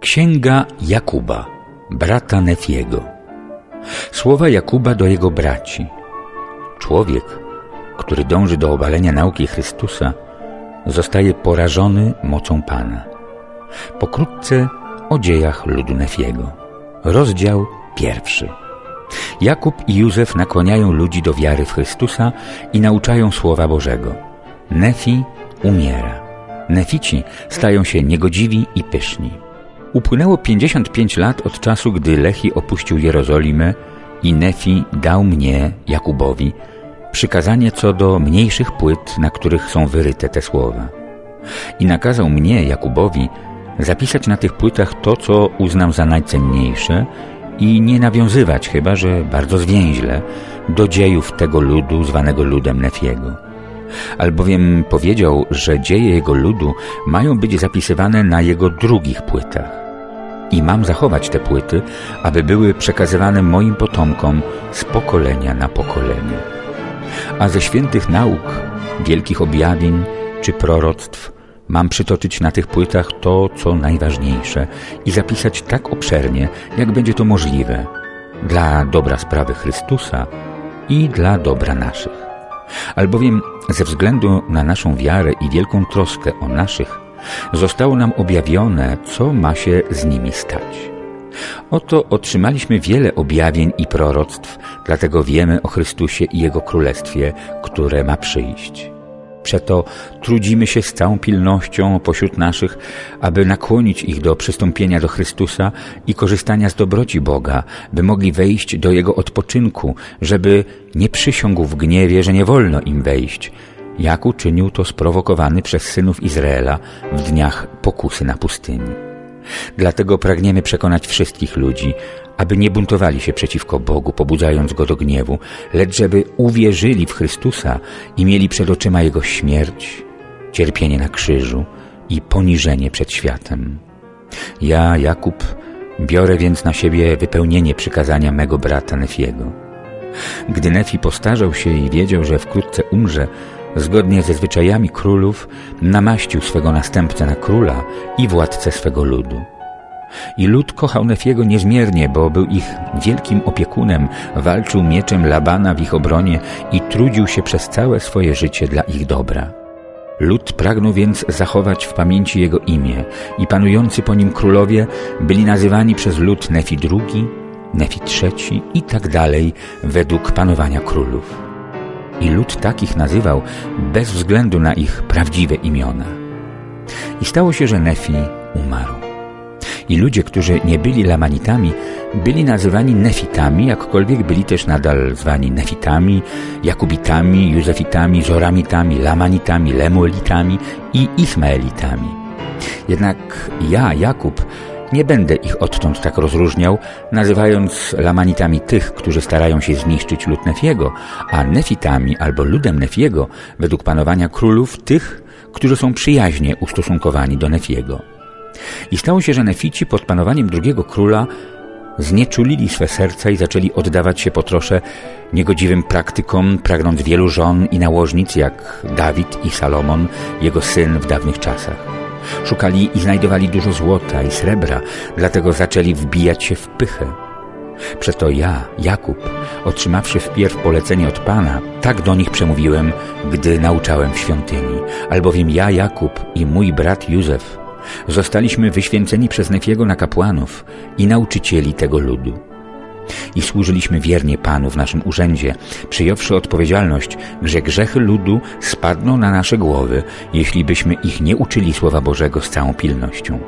Księga Jakuba, brata Nefiego. Słowa Jakuba do jego braci. Człowiek, który dąży do obalenia nauki Chrystusa, zostaje porażony mocą Pana. Pokrótce o dziejach ludu Nefiego. Rozdział pierwszy. Jakub i Józef nakłaniają ludzi do wiary w Chrystusa i nauczają Słowa Bożego. Nefi umiera. Nefici stają się niegodziwi i pyszni. Upłynęło 55 lat od czasu, gdy Lehi opuścił Jerozolimę i Nefi dał mnie, Jakubowi, przykazanie co do mniejszych płyt, na których są wyryte te słowa. I nakazał mnie, Jakubowi, zapisać na tych płytach to, co uznam za najcenniejsze i nie nawiązywać, chyba że bardzo zwięźle, do dziejów tego ludu zwanego ludem Nefiego. Albowiem powiedział, że dzieje jego ludu mają być zapisywane na jego drugich płytach i mam zachować te płyty, aby były przekazywane moim potomkom z pokolenia na pokolenie. A ze świętych nauk, wielkich objawień czy proroctw mam przytoczyć na tych płytach to, co najważniejsze i zapisać tak obszernie, jak będzie to możliwe, dla dobra sprawy Chrystusa i dla dobra naszych. Albowiem ze względu na naszą wiarę i wielką troskę o naszych, zostało nam objawione, co ma się z nimi stać. Oto otrzymaliśmy wiele objawień i proroctw, dlatego wiemy o Chrystusie i Jego Królestwie, które ma przyjść. Przeto trudzimy się z całą pilnością pośród naszych, aby nakłonić ich do przystąpienia do Chrystusa i korzystania z dobroci Boga, by mogli wejść do Jego odpoczynku, żeby nie przysiągł w gniewie, że nie wolno im wejść, jak uczynił to sprowokowany przez synów Izraela w dniach pokusy na pustyni. Dlatego pragniemy przekonać wszystkich ludzi, aby nie buntowali się przeciwko Bogu, pobudzając Go do gniewu, lecz żeby uwierzyli w Chrystusa i mieli przed oczyma Jego śmierć, cierpienie na krzyżu i poniżenie przed światem. Ja, Jakub, biorę więc na siebie wypełnienie przykazania mego brata Nefiego. Gdy Nefi postarzał się i wiedział, że wkrótce umrze, zgodnie ze zwyczajami królów, namaścił swego następcę na króla i władcę swego ludu. I lud kochał Nefiego niezmiernie, bo był ich wielkim opiekunem, walczył mieczem Labana w ich obronie i trudził się przez całe swoje życie dla ich dobra. Lud pragnął więc zachować w pamięci jego imię i panujący po nim królowie byli nazywani przez lud Nefi II, Nefi III i tak dalej według panowania królów. I lud takich nazywał bez względu na ich prawdziwe imiona. I stało się, że Nefi umarł. I ludzie, którzy nie byli Lamanitami, byli nazywani Nefitami, jakkolwiek byli też nadal zwani Nefitami, Jakubitami, Józefitami, Zoramitami, Lamanitami, Lemuelitami i Ismaelitami. Jednak ja, Jakub, nie będę ich odtąd tak rozróżniał, nazywając Lamanitami tych, którzy starają się zniszczyć lud Nefiego, a Nefitami albo ludem Nefiego, według panowania królów, tych, którzy są przyjaźnie ustosunkowani do Nefiego. I stało się, że Nefici pod panowaniem drugiego króla znieczulili swe serca i zaczęli oddawać się po trosze niegodziwym praktykom, pragnąc wielu żon i nałożnic, jak Dawid i Salomon, jego syn w dawnych czasach. Szukali i znajdowali dużo złota i srebra, dlatego zaczęli wbijać się w pychę. Przeto ja, Jakub, otrzymawszy wpierw polecenie od Pana, tak do nich przemówiłem, gdy nauczałem w świątyni. Albowiem ja, Jakub i mój brat Józef Zostaliśmy wyświęceni przez Nefiego na kapłanów i nauczycieli tego ludu. I służyliśmy wiernie Panu w naszym urzędzie, przyjąwszy odpowiedzialność, że grzechy ludu spadną na nasze głowy, jeśli byśmy ich nie uczyli Słowa Bożego z całą pilnością.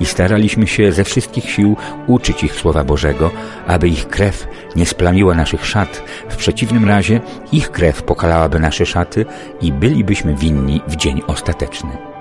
I staraliśmy się ze wszystkich sił uczyć ich Słowa Bożego, aby ich krew nie splamiła naszych szat, w przeciwnym razie ich krew pokalałaby nasze szaty i bylibyśmy winni w dzień ostateczny.